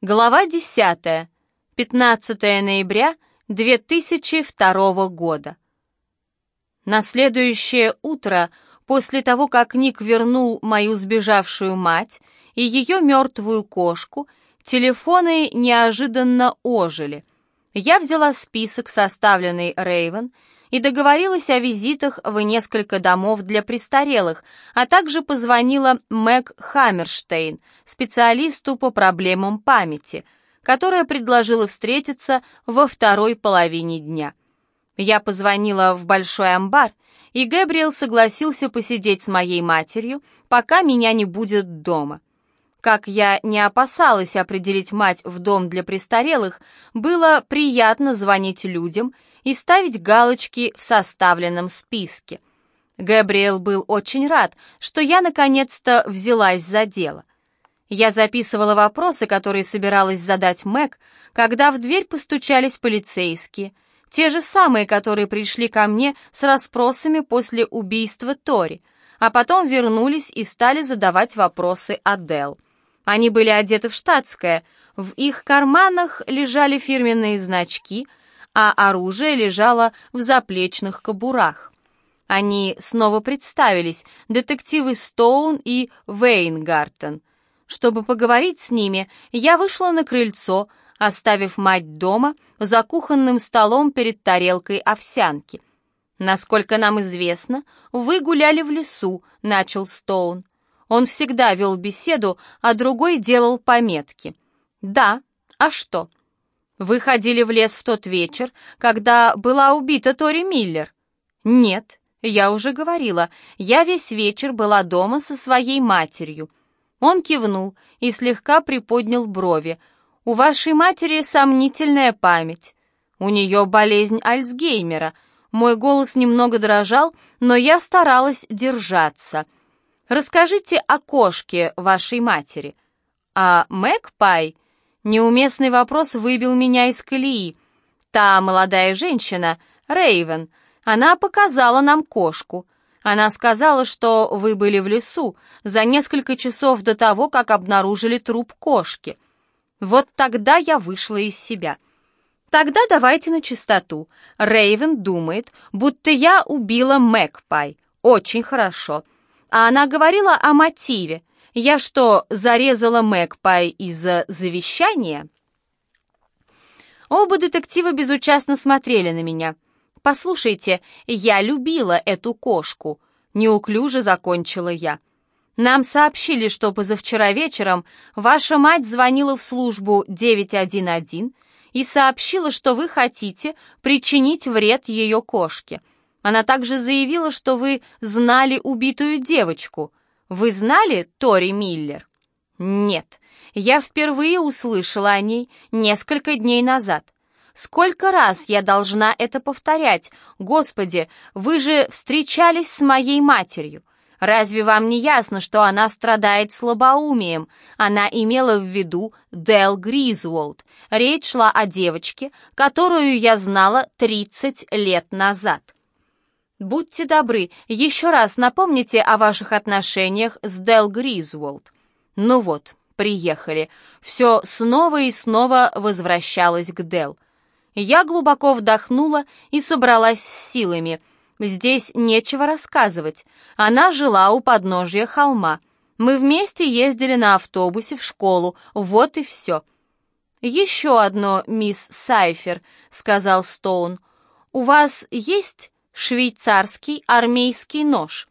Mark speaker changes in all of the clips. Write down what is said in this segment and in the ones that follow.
Speaker 1: Глава 10. 15 ноября 2002 года. На следующее утро, после того, как Ник вернул мою сбежавшую мать и ее мертвую кошку, телефоны неожиданно ожили. Я взяла список, составленный Рейвен, и договорилась о визитах в несколько домов для престарелых, а также позвонила Мэг Хаммерштейн, специалисту по проблемам памяти, которая предложила встретиться во второй половине дня. Я позвонила в Большой амбар, и Гэбриэл согласился посидеть с моей матерью, пока меня не будет дома. Как я не опасалась определить мать в дом для престарелых, было приятно звонить людям и ставить галочки в составленном списке. Габриэл был очень рад, что я наконец-то взялась за дело. Я записывала вопросы, которые собиралась задать Мэг, когда в дверь постучались полицейские, те же самые, которые пришли ко мне с расспросами после убийства Тори, а потом вернулись и стали задавать вопросы Адел. Они были одеты в штатское, в их карманах лежали фирменные значки — а оружие лежало в заплечных кобурах. Они снова представились, детективы Стоун и Вейнгартен. Чтобы поговорить с ними, я вышла на крыльцо, оставив мать дома за кухонным столом перед тарелкой овсянки. «Насколько нам известно, вы гуляли в лесу», — начал Стоун. Он всегда вел беседу, а другой делал пометки. «Да, а что?» Вы ходили в лес в тот вечер, когда была убита Тори Миллер? Нет, я уже говорила, я весь вечер была дома со своей матерью. Он кивнул и слегка приподнял брови. У вашей матери сомнительная память. У нее болезнь Альцгеймера. Мой голос немного дрожал, но я старалась держаться. Расскажите о кошке вашей матери. А Мэгпай — Неуместный вопрос выбил меня из колеи. Та молодая женщина, Рейвен, она показала нам кошку. Она сказала, что вы были в лесу за несколько часов до того, как обнаружили труп кошки. Вот тогда я вышла из себя. Тогда давайте на чистоту. Рейвен думает, будто я убила Мэгпай. Очень хорошо. А она говорила о мотиве. Я что, зарезала Мэгпай из-за завещания? Оба детектива безучастно смотрели на меня. «Послушайте, я любила эту кошку», — неуклюже закончила я. «Нам сообщили, что позавчера вечером ваша мать звонила в службу 911 и сообщила, что вы хотите причинить вред ее кошке. Она также заявила, что вы знали убитую девочку. Вы знали Тори Миллер? Нет, я впервые услышала о ней несколько дней назад. Сколько раз я должна это повторять? Господи, вы же встречались с моей матерью. Разве вам не ясно, что она страдает слабоумием? Она имела в виду Дел Гризволд. Речь шла о девочке, которую я знала 30 лет назад. Будьте добры, еще раз напомните о ваших отношениях с Дел Гризволд. Ну вот, приехали. Все снова и снова возвращалось к Дел. Я глубоко вдохнула и собралась с силами. Здесь нечего рассказывать. Она жила у подножия холма. Мы вместе ездили на автобусе в школу. Вот и все. «Еще одно, мисс Сайфер», — сказал Стоун. «У вас есть швейцарский армейский нож.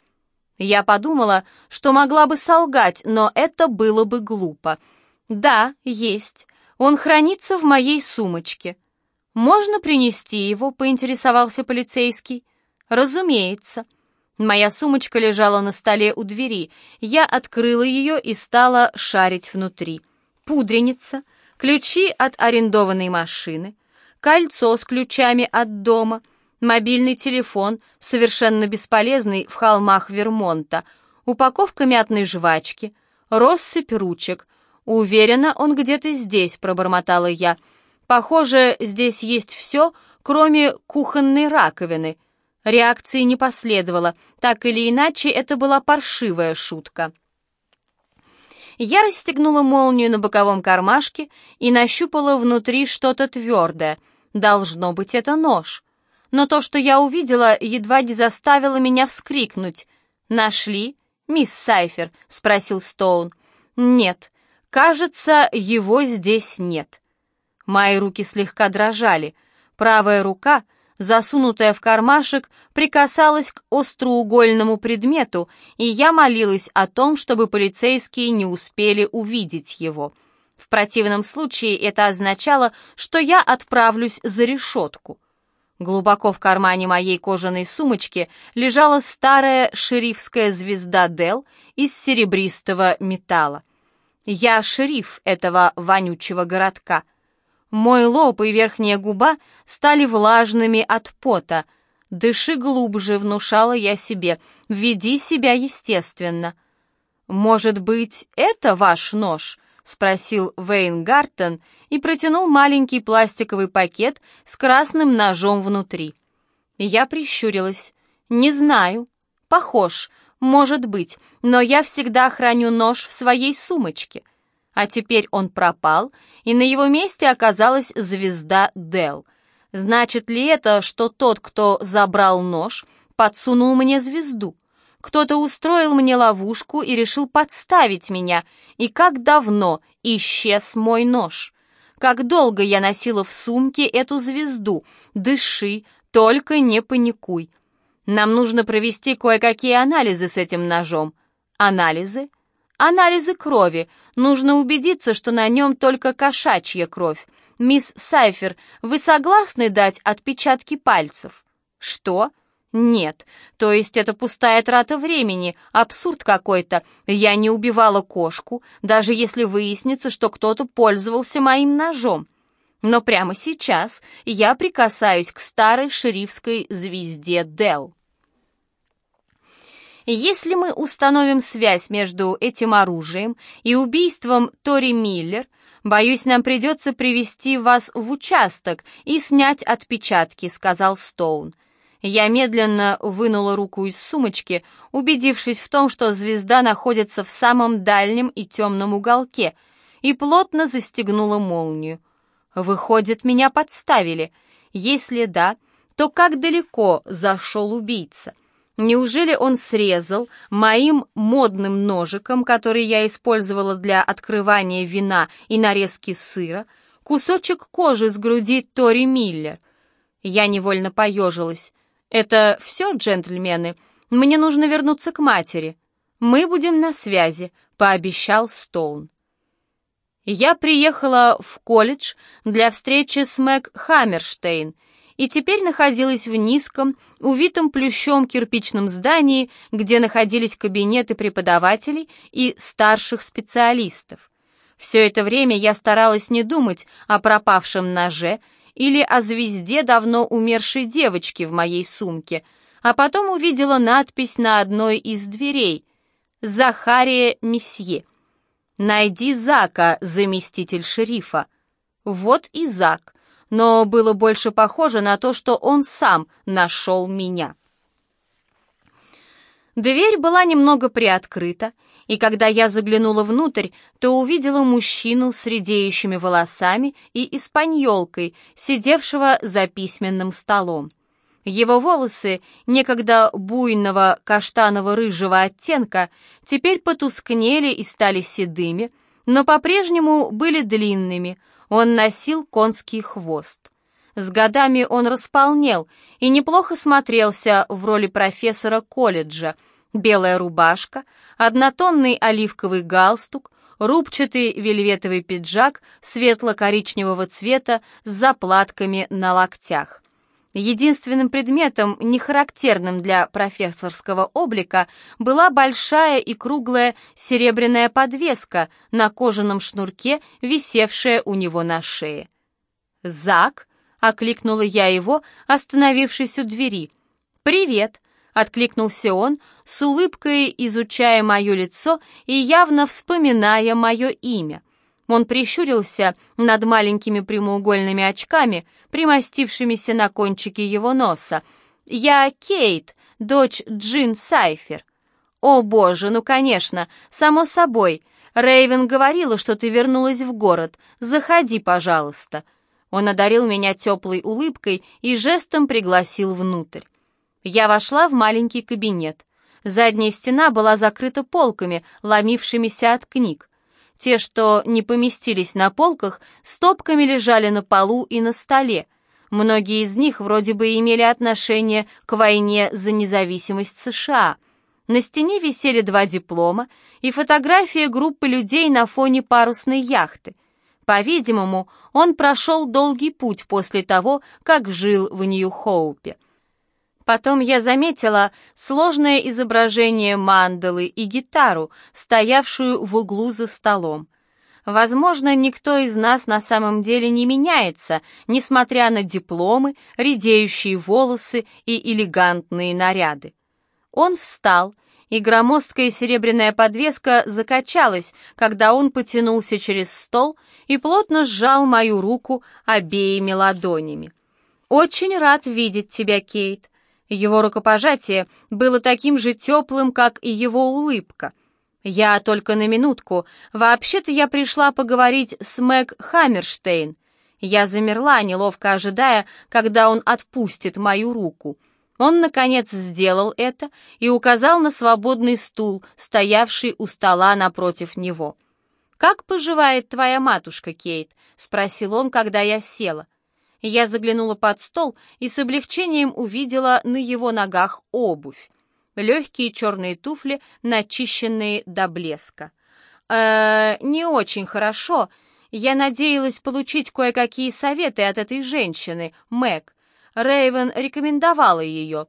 Speaker 1: Я подумала, что могла бы солгать, но это было бы глупо. Да, есть. Он хранится в моей сумочке. Можно принести его, поинтересовался полицейский. Разумеется. Моя сумочка лежала на столе у двери. Я открыла ее и стала шарить внутри. Пудреница, ключи от арендованной машины, кольцо с ключами от дома — мобильный телефон, совершенно бесполезный в холмах Вермонта, упаковка мятной жвачки, россыпь ручек. Уверена, он где-то здесь, пробормотала я. Похоже, здесь есть все, кроме кухонной раковины. Реакции не последовало, так или иначе, это была паршивая шутка. Я расстегнула молнию на боковом кармашке и нащупала внутри что-то твердое. Должно быть, это нож. Но то, что я увидела, едва не заставило меня вскрикнуть. «Нашли?» «Мисс Сайфер?» — спросил Стоун. «Нет, кажется, его здесь нет». Мои руки слегка дрожали. Правая рука — засунутая в кармашек, прикасалась к остроугольному предмету, и я молилась о том, чтобы полицейские не успели увидеть его. В противном случае это означало, что я отправлюсь за решетку. Глубоко в кармане моей кожаной сумочки лежала старая шерифская звезда Дел из серебристого металла. Я шериф этого вонючего городка — мой лоб и верхняя губа стали влажными от пота. «Дыши глубже», — внушала я себе, — «веди себя естественно». «Может быть, это ваш нож?» — спросил Вейн Гартон и протянул маленький пластиковый пакет с красным ножом внутри. Я прищурилась. «Не знаю. Похож. Может быть. Но я всегда храню нож в своей сумочке» а теперь он пропал, и на его месте оказалась звезда Дел. Значит ли это, что тот, кто забрал нож, подсунул мне звезду? Кто-то устроил мне ловушку и решил подставить меня, и как давно исчез мой нож? Как долго я носила в сумке эту звезду? Дыши, только не паникуй. Нам нужно провести кое-какие анализы с этим ножом. Анализы? Анализы крови. Нужно убедиться, что на нем только кошачья кровь. Мисс Сайфер, вы согласны дать отпечатки пальцев? Что? Нет. То есть это пустая трата времени, абсурд какой-то. Я не убивала кошку, даже если выяснится, что кто-то пользовался моим ножом. Но прямо сейчас я прикасаюсь к старой шерифской звезде Дел. Если мы установим связь между этим оружием и убийством Тори Миллер, боюсь, нам придется привести вас в участок и снять отпечатки», — сказал Стоун. Я медленно вынула руку из сумочки, убедившись в том, что звезда находится в самом дальнем и темном уголке, и плотно застегнула молнию. Выходит, меня подставили. Если да, то как далеко зашел убийца? Неужели он срезал моим модным ножиком, который я использовала для открывания вина и нарезки сыра, кусочек кожи с груди Тори Миллер? Я невольно поежилась. «Это все, джентльмены? Мне нужно вернуться к матери. Мы будем на связи», — пообещал Стоун. Я приехала в колледж для встречи с Мэг Хаммерштейн — и теперь находилась в низком, увитом плющом кирпичном здании, где находились кабинеты преподавателей и старших специалистов. Все это время я старалась не думать о пропавшем ноже или о звезде давно умершей девочки в моей сумке, а потом увидела надпись на одной из дверей «Захария Месье». «Найди Зака, заместитель шерифа». Вот и Зак но было больше похоже на то, что он сам нашел меня. Дверь была немного приоткрыта, и когда я заглянула внутрь, то увидела мужчину с редеющими волосами и испаньолкой, сидевшего за письменным столом. Его волосы, некогда буйного каштаново-рыжего оттенка, теперь потускнели и стали седыми, но по-прежнему были длинными, он носил конский хвост. С годами он располнел и неплохо смотрелся в роли профессора колледжа. Белая рубашка, однотонный оливковый галстук, рубчатый вельветовый пиджак светло-коричневого цвета с заплатками на локтях. Единственным предметом, не характерным для профессорского облика, была большая и круглая серебряная подвеска на кожаном шнурке, висевшая у него на шее. «Зак!» — окликнула я его, остановившись у двери. «Привет!» — откликнулся он, с улыбкой изучая мое лицо и явно вспоминая мое имя. Он прищурился над маленькими прямоугольными очками, примостившимися на кончике его носа. «Я Кейт, дочь Джин Сайфер». «О, боже, ну, конечно, само собой. Рейвен говорила, что ты вернулась в город. Заходи, пожалуйста». Он одарил меня теплой улыбкой и жестом пригласил внутрь. Я вошла в маленький кабинет. Задняя стена была закрыта полками, ломившимися от книг. Те, что не поместились на полках, стопками лежали на полу и на столе. Многие из них вроде бы имели отношение к войне за независимость США. На стене висели два диплома и фотография группы людей на фоне парусной яхты. По-видимому, он прошел долгий путь после того, как жил в Нью-Хоупе. Потом я заметила сложное изображение мандалы и гитару, стоявшую в углу за столом. Возможно, никто из нас на самом деле не меняется, несмотря на дипломы, редеющие волосы и элегантные наряды. Он встал, и громоздкая серебряная подвеска закачалась, когда он потянулся через стол и плотно сжал мою руку обеими ладонями. «Очень рад видеть тебя, Кейт», его рукопожатие было таким же теплым, как и его улыбка. «Я только на минутку. Вообще-то я пришла поговорить с Мэг Хаммерштейн». Я замерла, неловко ожидая, когда он отпустит мою руку. Он, наконец, сделал это и указал на свободный стул, стоявший у стола напротив него. «Как поживает твоя матушка, Кейт?» — спросил он, когда я села. Я заглянула под стол и с облегчением увидела на его ногах обувь. Легкие черные туфли, начищенные до блеска. э не очень хорошо. Я надеялась получить кое-какие советы от этой женщины, Мэг. Рейвен рекомендовала ее.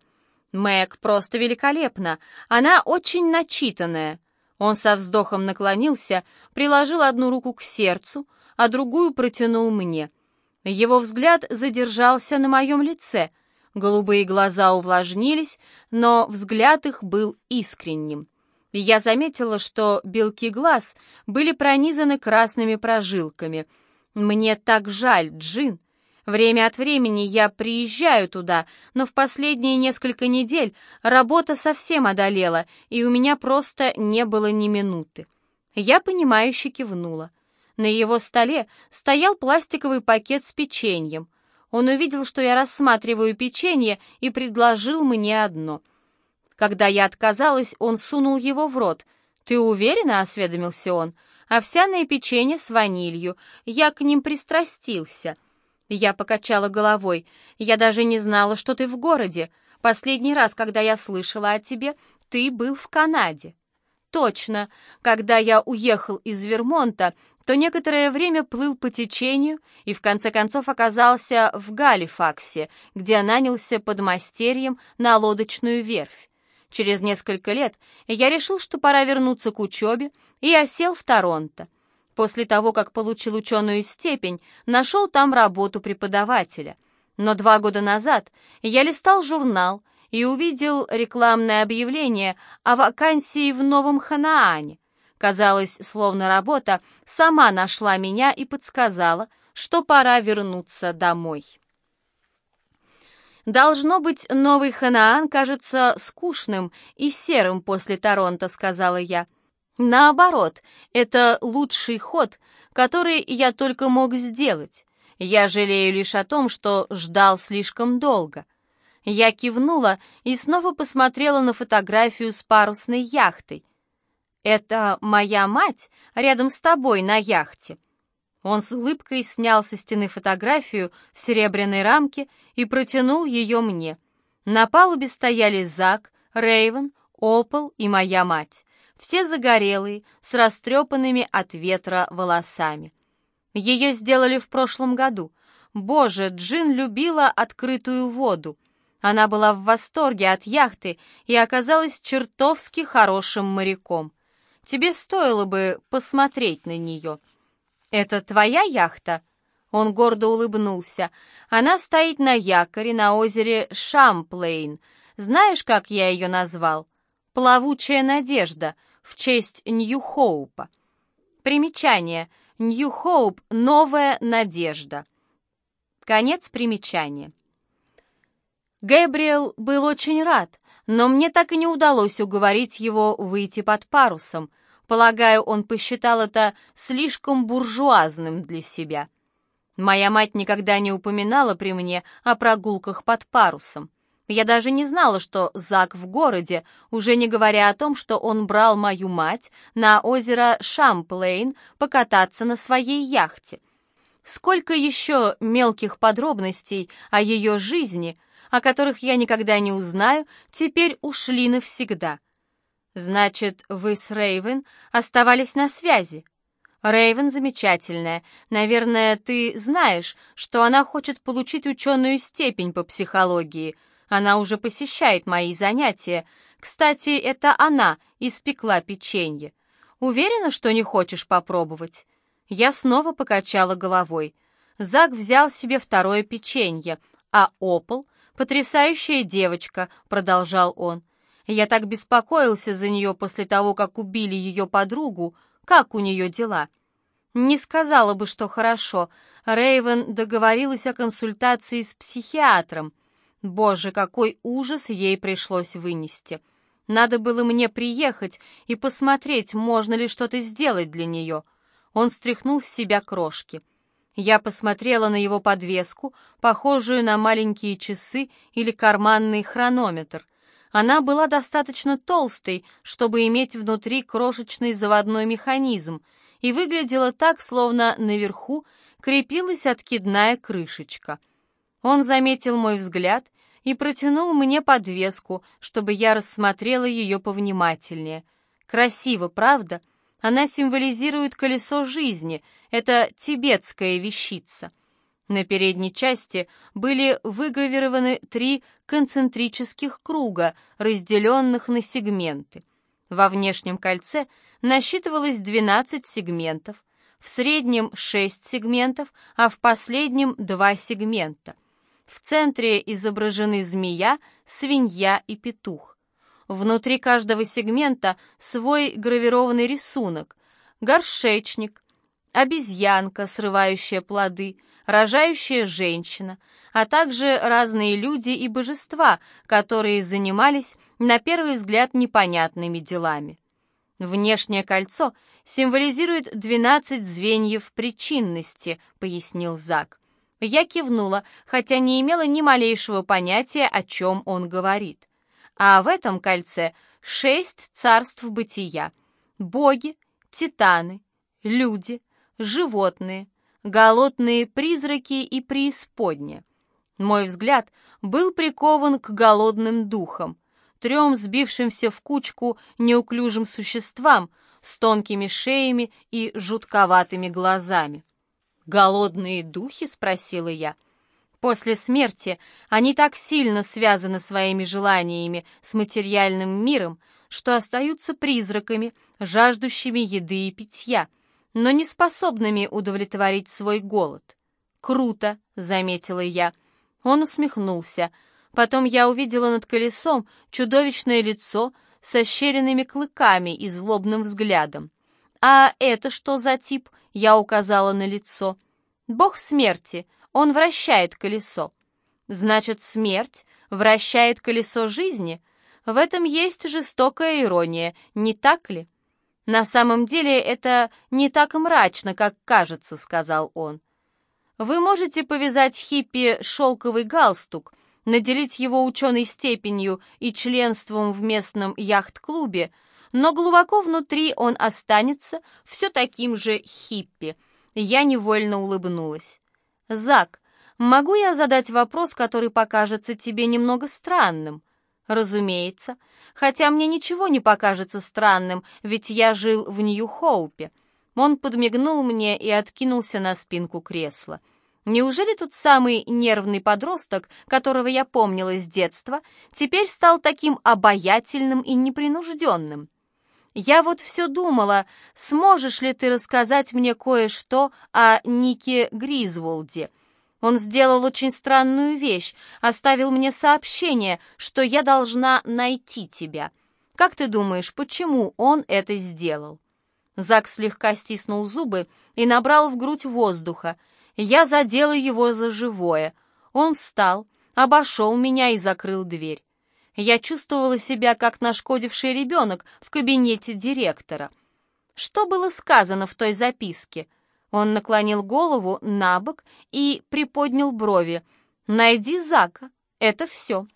Speaker 1: Мэг просто великолепна. Она очень начитанная. Он со вздохом наклонился, приложил одну руку к сердцу, а другую протянул мне — его взгляд задержался на моем лице. Голубые глаза увлажнились, но взгляд их был искренним. Я заметила, что белки глаз были пронизаны красными прожилками. «Мне так жаль, Джин. Время от времени я приезжаю туда, но в последние несколько недель работа совсем одолела, и у меня просто не было ни минуты». Я понимающе кивнула. На его столе стоял пластиковый пакет с печеньем. Он увидел, что я рассматриваю печенье, и предложил мне одно. Когда я отказалась, он сунул его в рот. «Ты уверена?» — осведомился он. «Овсяное печенье с ванилью. Я к ним пристрастился». Я покачала головой. «Я даже не знала, что ты в городе. Последний раз, когда я слышала о тебе, ты был в Канаде». Точно, когда я уехал из Вермонта, то некоторое время плыл по течению и в конце концов оказался в Галифаксе, где нанялся подмастерьем на лодочную верфь. Через несколько лет я решил, что пора вернуться к учебе, и осел в Торонто. После того, как получил ученую степень, нашел там работу преподавателя. Но два года назад я листал журнал и увидел рекламное объявление о вакансии в Новом Ханаане. Казалось, словно работа сама нашла меня и подсказала, что пора вернуться домой. «Должно быть, новый Ханаан кажется скучным и серым после Торонто», — сказала я. «Наоборот, это лучший ход, который я только мог сделать. Я жалею лишь о том, что ждал слишком долго». Я кивнула и снова посмотрела на фотографию с парусной яхтой. «Это моя мать рядом с тобой на яхте». Он с улыбкой снял со стены фотографию в серебряной рамке и протянул ее мне. На палубе стояли Зак, Рейвен, Опол и моя мать. Все загорелые, с растрепанными от ветра волосами. Ее сделали в прошлом году. Боже, Джин любила открытую воду. Она была в восторге от яхты и оказалась чертовски хорошим моряком. Тебе стоило бы посмотреть на нее. Это твоя яхта?» Он гордо улыбнулся. «Она стоит на якоре на озере Шамплейн. Знаешь, как я ее назвал? Плавучая надежда в честь Нью-Хоупа. Примечание. Нью-Хоуп — новая надежда. Конец примечания. Гэбриэл был очень рад, но мне так и не удалось уговорить его выйти под парусом. Полагаю, он посчитал это слишком буржуазным для себя. Моя мать никогда не упоминала при мне о прогулках под парусом. Я даже не знала, что Зак в городе, уже не говоря о том, что он брал мою мать на озеро Шамплейн покататься на своей яхте. Сколько еще мелких подробностей о ее жизни, о которых я никогда не узнаю, теперь ушли навсегда. Значит, вы с Рейвен оставались на связи? Рейвен замечательная. Наверное, ты знаешь, что она хочет получить ученую степень по психологии — она уже посещает мои занятия. Кстати, это она испекла печенье. Уверена, что не хочешь попробовать?» Я снова покачала головой. Зак взял себе второе печенье, а Опол — потрясающая девочка, продолжал он. Я так беспокоился за нее после того, как убили ее подругу. Как у нее дела? Не сказала бы, что хорошо. Рейвен договорилась о консультации с психиатром. Боже, какой ужас ей пришлось вынести. Надо было мне приехать и посмотреть, можно ли что-то сделать для нее. Он стряхнул с себя крошки. Я посмотрела на его подвеску, похожую на маленькие часы или карманный хронометр. Она была достаточно толстой, чтобы иметь внутри крошечный заводной механизм, и выглядела так, словно наверху крепилась откидная крышечка. Он заметил мой взгляд и протянул мне подвеску, чтобы я рассмотрела ее повнимательнее. Красиво, правда? Она символизирует колесо жизни, это тибетская вещица. На передней части были выгравированы три концентрических круга, разделенных на сегменты. Во внешнем кольце насчитывалось 12 сегментов, в среднем 6 сегментов, а в последнем 2 сегмента — в центре изображены змея, свинья и петух. Внутри каждого сегмента свой гравированный рисунок. Горшечник, обезьянка, срывающая плоды, рожающая женщина, а также разные люди и божества, которые занимались, на первый взгляд, непонятными делами. Внешнее кольцо символизирует 12 звеньев причинности, пояснил Зак. Я кивнула, хотя не имела ни малейшего понятия, о чем он говорит. А в этом кольце шесть царств бытия. Боги, титаны, люди, животные, голодные призраки и преисподня. Мой взгляд был прикован к голодным духам, трем сбившимся в кучку неуклюжим существам с тонкими шеями и жутковатыми глазами. «Голодные духи?» — спросила я. После смерти они так сильно связаны своими желаниями с материальным миром, что остаются призраками, жаждущими еды и питья, но не способными удовлетворить свой голод. «Круто», — заметила я. Он усмехнулся. Потом я увидела над колесом чудовищное лицо с ощеренными клыками и злобным взглядом. «А это что за тип?» — я указала на лицо. «Бог смерти, он вращает колесо». «Значит, смерть вращает колесо жизни?» В этом есть жестокая ирония, не так ли? «На самом деле это не так мрачно, как кажется», — сказал он. «Вы можете повязать хиппи шелковый галстук, наделить его ученой степенью и членством в местном яхт-клубе, но глубоко внутри он останется все таким же хиппи. Я невольно улыбнулась. «Зак, могу я задать вопрос, который покажется тебе немного странным?» «Разумеется. Хотя мне ничего не покажется странным, ведь я жил в Нью-Хоупе». Он подмигнул мне и откинулся на спинку кресла. Неужели тот самый нервный подросток, которого я помнила с детства, теперь стал таким обаятельным и непринужденным? Я вот все думала, сможешь ли ты рассказать мне кое-что о Нике Гризволде. Он сделал очень странную вещь, оставил мне сообщение, что я должна найти тебя. Как ты думаешь, почему он это сделал?» Зак слегка стиснул зубы и набрал в грудь воздуха. Я задела его за живое. Он встал, обошел меня и закрыл дверь. Я чувствовала себя как нашкодивший ребенок в кабинете директора. Что было сказано в той записке?» Он наклонил голову на бок и приподнял брови. «Найди Зака. Это все».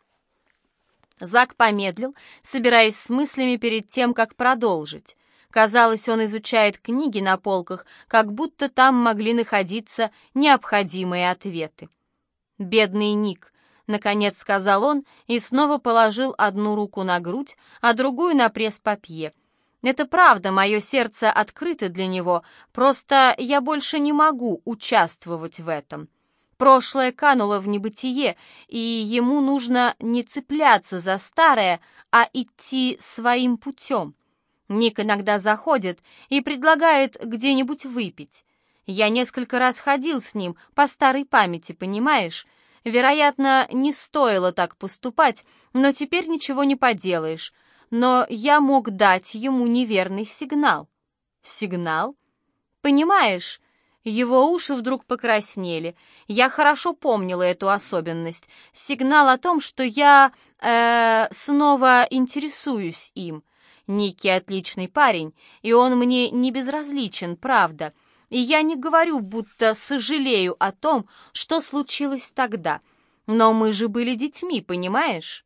Speaker 1: Зак помедлил, собираясь с мыслями перед тем, как продолжить. Казалось, он изучает книги на полках, как будто там могли находиться необходимые ответы. «Бедный Ник», — наконец сказал он и снова положил одну руку на грудь, а другую на пресс-папье. «Это правда, мое сердце открыто для него, просто я больше не могу участвовать в этом». Прошлое кануло в небытие, и ему нужно не цепляться за старое, а идти своим путем. Ник иногда заходит и предлагает где-нибудь выпить. Я несколько раз ходил с ним по старой памяти, понимаешь? Вероятно, не стоило так поступать, но теперь ничего не поделаешь. Но я мог дать ему неверный сигнал. Сигнал? Понимаешь, его уши вдруг покраснели. Я хорошо помнила эту особенность. Сигнал о том, что я э, снова интересуюсь им. Ники отличный парень, и он мне не безразличен, правда. И я не говорю, будто сожалею о том, что случилось тогда. Но мы же были детьми, понимаешь?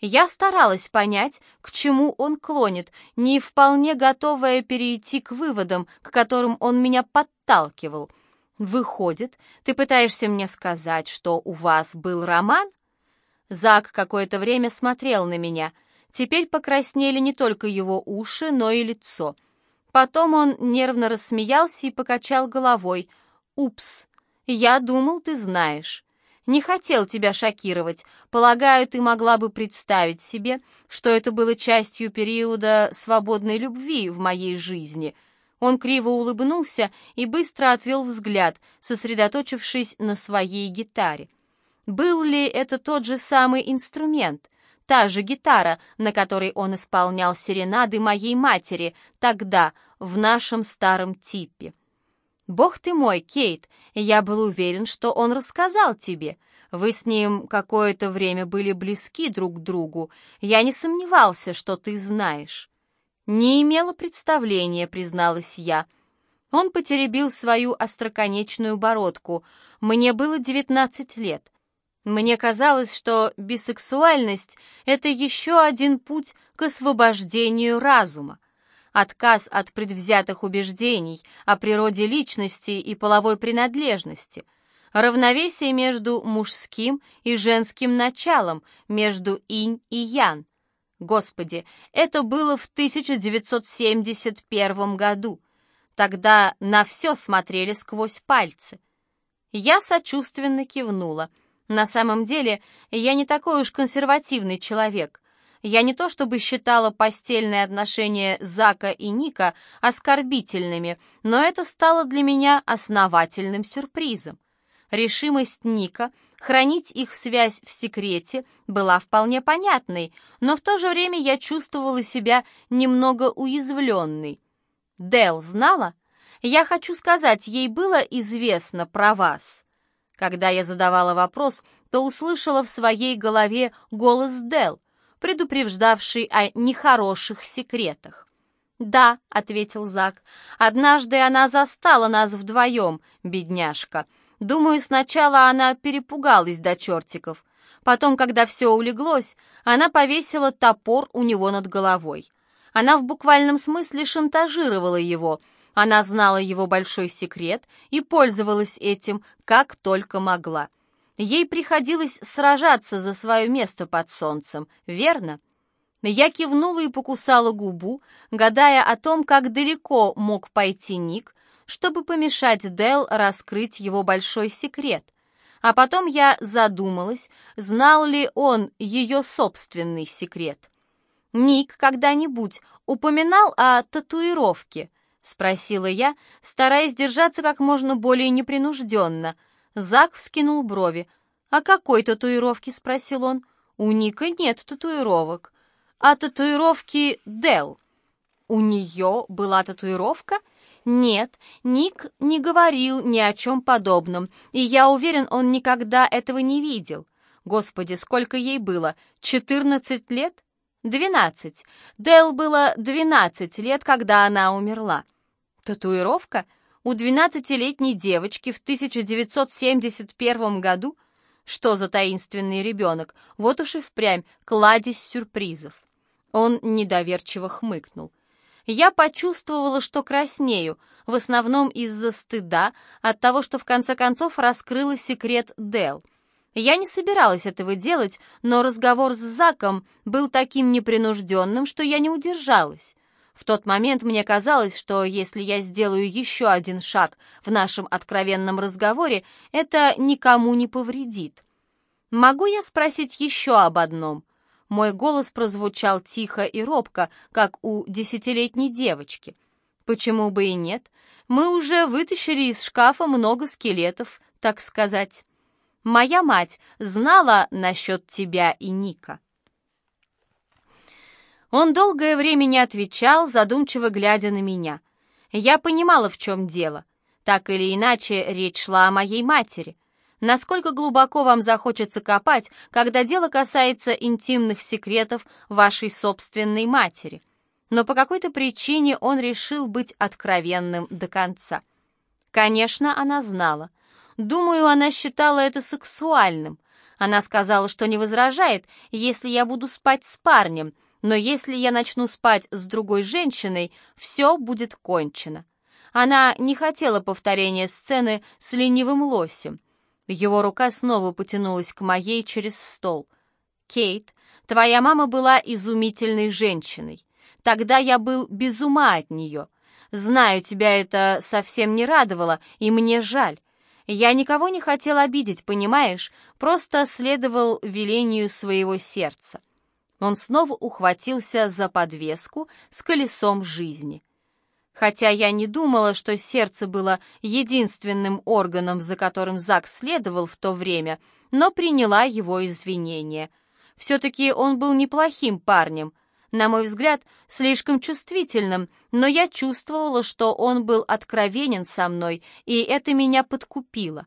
Speaker 1: Я старалась понять, к чему он клонит, не вполне готовая перейти к выводам, к которым он меня подталкивал. «Выходит, ты пытаешься мне сказать, что у вас был роман?» Зак какое-то время смотрел на меня. Теперь покраснели не только его уши, но и лицо. Потом он нервно рассмеялся и покачал головой. «Упс, я думал, ты знаешь». Не хотел тебя шокировать. Полагаю, ты могла бы представить себе, что это было частью периода свободной любви в моей жизни. Он криво улыбнулся и быстро отвел взгляд, сосредоточившись на своей гитаре. Был ли это тот же самый инструмент? Та же гитара, на которой он исполнял серенады моей матери, тогда, в нашем старом типе. «Бог ты мой, Кейт, я был уверен, что он рассказал тебе. Вы с ним какое-то время были близки друг к другу. Я не сомневался, что ты знаешь». «Не имела представления», — призналась я. Он потеребил свою остроконечную бородку. Мне было девятнадцать лет. Мне казалось, что бисексуальность — это еще один путь к освобождению разума. Отказ от предвзятых убеждений о природе личности и половой принадлежности. Равновесие между мужским и женским началом, между инь и ян. Господи, это было в 1971 году. Тогда на все смотрели сквозь пальцы. Я сочувственно кивнула. На самом деле, я не такой уж консервативный человек. Я не то чтобы считала постельные отношения Зака и Ника оскорбительными, но это стало для меня основательным сюрпризом. Решимость Ника хранить их связь в секрете была вполне понятной, но в то же время я чувствовала себя немного уязвленной. Дел знала? Я хочу сказать, ей было известно про вас. Когда я задавала вопрос, то услышала в своей голове голос Дел, предупреждавший о нехороших секретах. «Да», — ответил Зак, — «однажды она застала нас вдвоем, бедняжка. Думаю, сначала она перепугалась до чертиков. Потом, когда все улеглось, она повесила топор у него над головой. Она в буквальном смысле шантажировала его. Она знала его большой секрет и пользовалась этим как только могла. Ей приходилось сражаться за свое место под солнцем, верно? Я кивнула и покусала губу, гадая о том, как далеко мог пойти Ник, чтобы помешать Дел раскрыть его большой секрет. А потом я задумалась, знал ли он ее собственный секрет. «Ник когда-нибудь упоминал о татуировке?» — спросила я, стараясь держаться как можно более непринужденно. Зак вскинул брови. «О какой татуировке?» — спросил он. «У Ника нет татуировок». «А татуировки Дел?» «У нее была татуировка?» Нет, Ник не говорил ни о чем подобном, и я уверен, он никогда этого не видел. Господи, сколько ей было? Четырнадцать лет? Двенадцать. Дэл было двенадцать лет, когда она умерла. Татуировка? У 12-летней девочки в 1971 году? Что за таинственный ребенок? Вот уж и впрямь кладезь сюрпризов. Он недоверчиво хмыкнул. Я почувствовала, что краснею, в основном из-за стыда, от того, что в конце концов раскрыла секрет Дел. Я не собиралась этого делать, но разговор с Заком был таким непринужденным, что я не удержалась. В тот момент мне казалось, что если я сделаю еще один шаг в нашем откровенном разговоре, это никому не повредит. «Могу я спросить еще об одном?» Мой голос прозвучал тихо и робко, как у десятилетней девочки. «Почему бы и нет? Мы уже вытащили из шкафа много скелетов, так сказать. Моя мать знала насчет тебя и Ника». Он долгое время не отвечал, задумчиво глядя на меня. Я понимала, в чем дело. Так или иначе, речь шла о моей матери. Насколько глубоко вам захочется копать, когда дело касается интимных секретов вашей собственной матери? Но по какой-то причине он решил быть откровенным до конца. Конечно, она знала. Думаю, она считала это сексуальным. Она сказала, что не возражает, если я буду спать с парнем, но если я начну спать с другой женщиной, все будет кончено. Она не хотела повторения сцены с ленивым лосем. Его рука снова потянулась к моей через стол. «Кейт, твоя мама была изумительной женщиной. Тогда я был без ума от нее. Знаю, тебя это совсем не радовало, и мне жаль. Я никого не хотел обидеть, понимаешь? Просто следовал велению своего сердца. Он снова ухватился за подвеску с колесом жизни. Хотя я не думала, что сердце было единственным органом, за которым Зак следовал в то время, но приняла его извинения. Все-таки он был неплохим парнем, на мой взгляд, слишком чувствительным, но я чувствовала, что он был откровенен со мной, и это меня подкупило.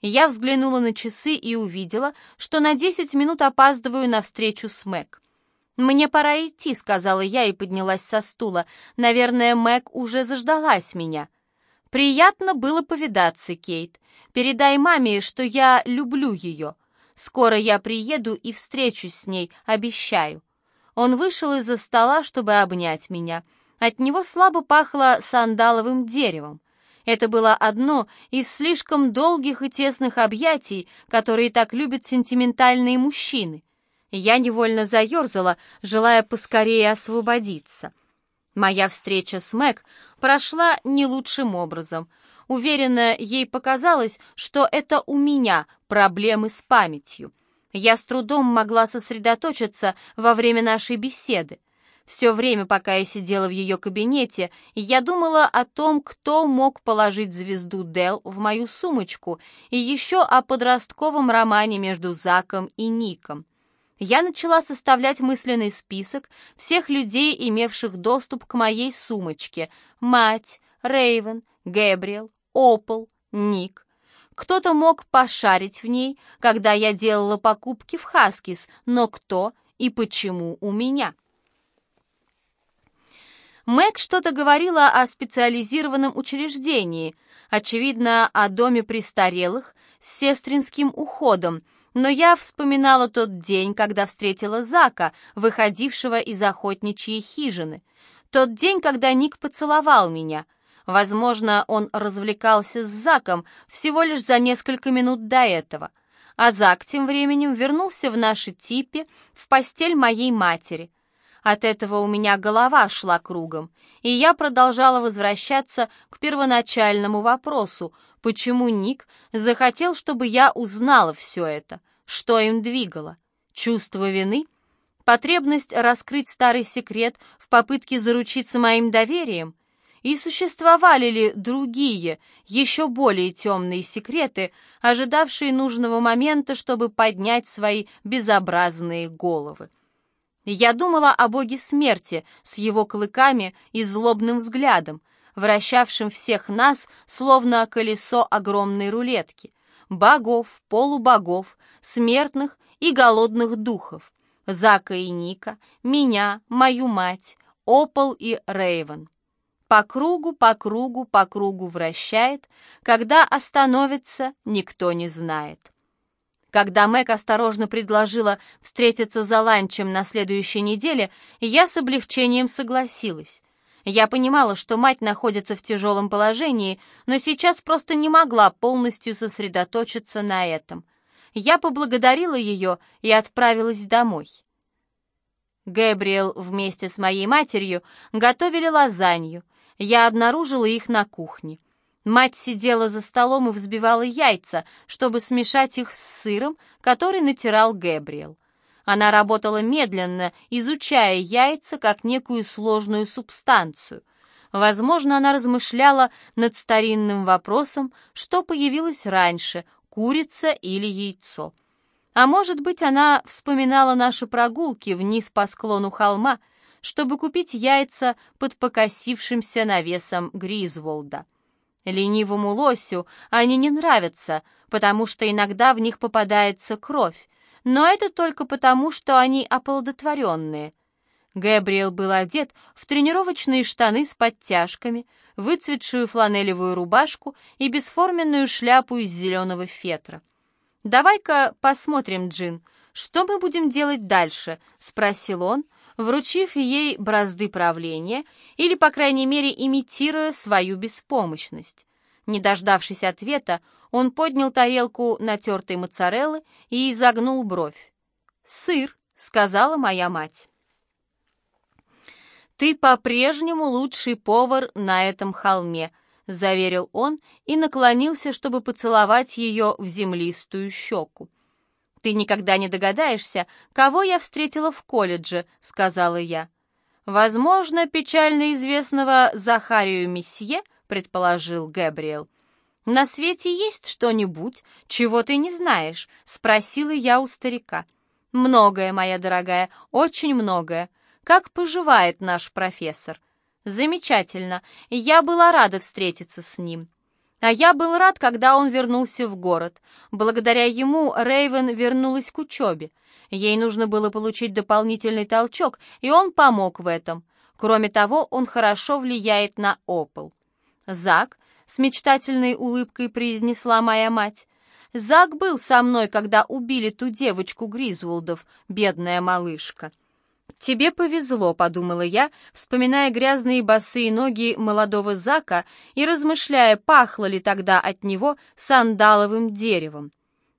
Speaker 1: Я взглянула на часы и увидела, что на 10 минут опаздываю на встречу с Мэг. «Мне пора идти», — сказала я и поднялась со стула. «Наверное, Мэг уже заждалась меня». «Приятно было повидаться, Кейт. Передай маме, что я люблю ее. Скоро я приеду и встречусь с ней, обещаю». Он вышел из-за стола, чтобы обнять меня. От него слабо пахло сандаловым деревом. Это было одно из слишком долгих и тесных объятий, которые так любят сентиментальные мужчины. Я невольно заерзала, желая поскорее освободиться. Моя встреча с Мэг прошла не лучшим образом. Уверена, ей показалось, что это у меня проблемы с памятью. Я с трудом могла сосредоточиться во время нашей беседы. Все время, пока я сидела в ее кабинете, я думала о том, кто мог положить звезду Дел в мою сумочку, и еще о подростковом романе между Заком и Ником я начала составлять мысленный список всех людей, имевших доступ к моей сумочке. Мать, Рейвен, Гэбриэл, Опол, Ник. Кто-то мог пошарить в ней, когда я делала покупки в Хаскис, но кто и почему у меня? Мэг что-то говорила о специализированном учреждении, очевидно, о доме престарелых с сестринским уходом, но я вспоминала тот день, когда встретила Зака, выходившего из охотничьей хижины. Тот день, когда Ник поцеловал меня. Возможно, он развлекался с Заком всего лишь за несколько минут до этого. А Зак тем временем вернулся в наши типе, в постель моей матери. От этого у меня голова шла кругом, и я продолжала возвращаться к первоначальному вопросу, почему Ник захотел, чтобы я узнала все это, что им двигало. Чувство вины? Потребность раскрыть старый секрет в попытке заручиться моим доверием? И существовали ли другие, еще более темные секреты, ожидавшие нужного момента, чтобы поднять свои безобразные головы? Я думала о боге смерти с его клыками и злобным взглядом, вращавшим всех нас, словно колесо огромной рулетки. Богов, полубогов, смертных и голодных духов. Зака и Ника, меня, мою мать, Опол и Рейвен. по кругу, по кругу, по кругу вращает, когда остановится, никто не знает. Когда Мэг осторожно предложила встретиться за ланчем на следующей неделе, я с облегчением согласилась. Я понимала, что мать находится в тяжелом положении, но сейчас просто не могла полностью сосредоточиться на этом. Я поблагодарила ее и отправилась домой. Гэбриэл вместе с моей матерью готовили лазанью. Я обнаружила их на кухне. Мать сидела за столом и взбивала яйца, чтобы смешать их с сыром, который натирал Гэбриэл. Она работала медленно, изучая яйца как некую сложную субстанцию. Возможно, она размышляла над старинным вопросом, что появилось раньше, курица или яйцо. А может быть, она вспоминала наши прогулки вниз по склону холма, чтобы купить яйца под покосившимся навесом Гризволда. Ленивому лосю они не нравятся, потому что иногда в них попадается кровь, но это только потому, что они оплодотворенные. Гэбриэл был одет в тренировочные штаны с подтяжками, выцветшую фланелевую рубашку и бесформенную шляпу из зеленого фетра. «Давай-ка посмотрим, Джин, что мы будем делать дальше?» — спросил он, вручив ей бразды правления или, по крайней мере, имитируя свою беспомощность. Не дождавшись ответа, он поднял тарелку натертой моцареллы и изогнул бровь. «Сыр», — сказала моя мать. «Ты по-прежнему лучший повар на этом холме», — заверил он и наклонился, чтобы поцеловать ее в землистую щеку. «Ты никогда не догадаешься, кого я встретила в колледже», — сказала я. «Возможно, печально известного Захарию Месье», — предположил Гэбриэл. «На свете есть что-нибудь, чего ты не знаешь?» — спросила я у старика. «Многое, моя дорогая, очень многое. Как поживает наш профессор?» Замечательно. Я была рада встретиться с ним. А я был рад, когда он вернулся в город. Благодаря ему Рейвен вернулась к учебе. Ей нужно было получить дополнительный толчок, и он помог в этом. Кроме того, он хорошо влияет на Опол. «Зак», — с мечтательной улыбкой произнесла моя мать, «Зак был со мной, когда убили ту девочку Гризволдов, бедная малышка». «Тебе повезло», — подумала я, вспоминая грязные босые ноги молодого Зака и размышляя, пахло ли тогда от него сандаловым деревом.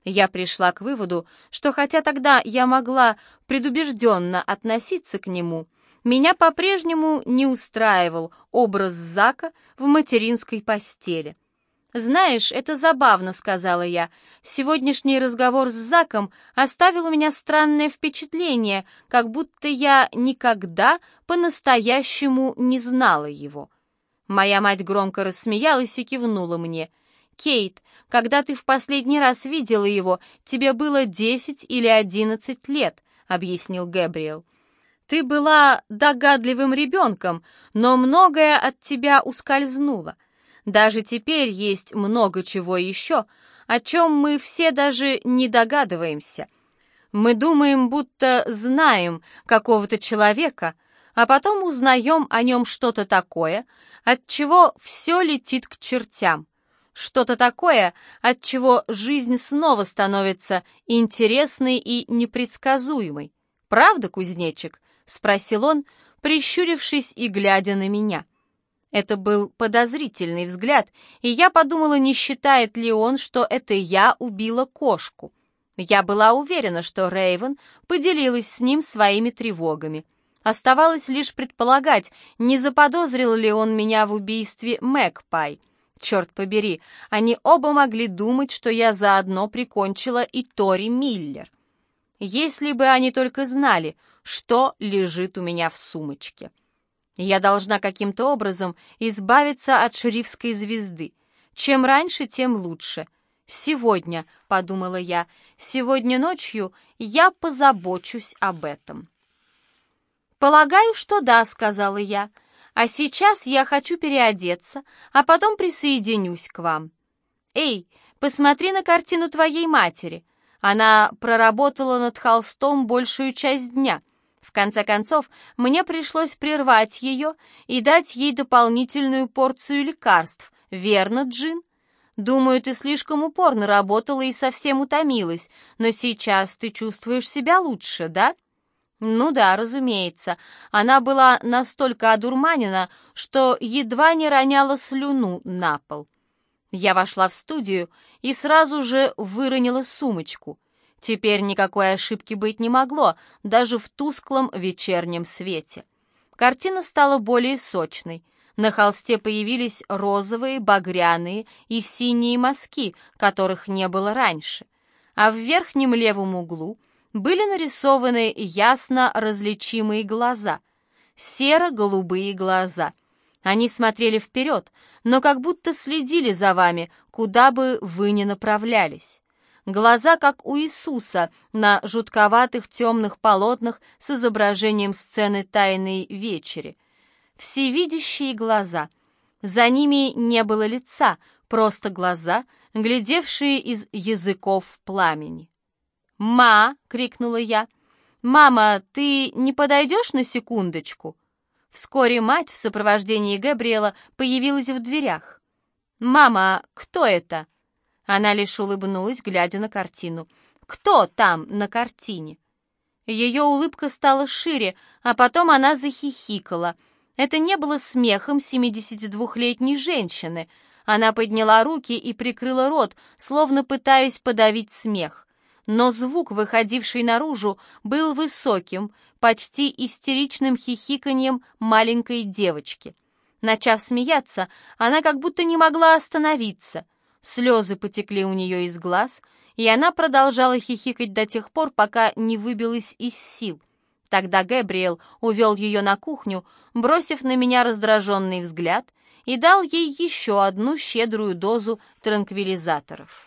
Speaker 1: Я пришла к выводу, что хотя тогда я могла предубежденно относиться к нему, меня по-прежнему не устраивал образ Зака в материнской постели. «Знаешь, это забавно», — сказала я. «Сегодняшний разговор с Заком оставил у меня странное впечатление, как будто я никогда по-настоящему не знала его». Моя мать громко рассмеялась и кивнула мне. «Кейт, когда ты в последний раз видела его, тебе было десять или одиннадцать лет», — объяснил Гэбриэл. «Ты была догадливым ребенком, но многое от тебя ускользнуло». Даже теперь есть много чего еще, о чем мы все даже не догадываемся. Мы думаем, будто знаем какого-то человека, а потом узнаем о нем что-то такое, от чего все летит к чертям. Что-то такое, от чего жизнь снова становится интересной и непредсказуемой. «Правда, кузнечик?» — спросил он, прищурившись и глядя на меня. — это был подозрительный взгляд, и я подумала, не считает ли он, что это я убила кошку. Я была уверена, что Рейвен поделилась с ним своими тревогами. Оставалось лишь предполагать, не заподозрил ли он меня в убийстве Мэгпай. Черт побери, они оба могли думать, что я заодно прикончила и Тори Миллер. Если бы они только знали, что лежит у меня в сумочке. Я должна каким-то образом избавиться от шерифской звезды. Чем раньше, тем лучше. Сегодня, — подумала я, — сегодня ночью я позабочусь об этом. «Полагаю, что да», — сказала я. «А сейчас я хочу переодеться, а потом присоединюсь к вам». «Эй, посмотри на картину твоей матери. Она проработала над холстом большую часть дня. В конце концов, мне пришлось прервать ее и дать ей дополнительную порцию лекарств. Верно, Джин? Думаю, ты слишком упорно работала и совсем утомилась, но сейчас ты чувствуешь себя лучше, да? Ну да, разумеется. Она была настолько одурманена, что едва не роняла слюну на пол. Я вошла в студию и сразу же выронила сумочку. Теперь никакой ошибки быть не могло, даже в тусклом вечернем свете. Картина стала более сочной — на холсте появились розовые, багряные и синие мазки, которых не было раньше. А в верхнем левом углу были нарисованы ясно различимые глаза. Серо-голубые глаза. Они смотрели вперед, но как будто следили за вами, куда бы вы ни направлялись. Глаза, как у Иисуса, на жутковатых темных полотнах с изображением сцены Тайной Вечери — всевидящие глаза. За ними не было лица, просто глаза, глядевшие из языков пламени. «Ма!» — крикнула я. «Мама, ты не подойдешь на секундочку?» Вскоре мать в сопровождении Габриэла появилась в дверях. «Мама, кто это?» Она лишь улыбнулась, глядя на картину. «Кто там на картине?» Ее улыбка стала шире, а потом она захихикала — это не было смехом 72-летней женщины. Она подняла руки и прикрыла рот, словно пытаясь подавить смех. Но звук, выходивший наружу, был высоким, почти истеричным хихиканьем маленькой девочки. Начав смеяться, она как будто не могла остановиться. Слезы потекли у нее из глаз, и она продолжала хихикать до тех пор, пока не выбилась из сил. Тогда Гэбриэл увел ее на кухню, бросив на меня раздраженный взгляд, и дал ей еще одну щедрую дозу транквилизаторов.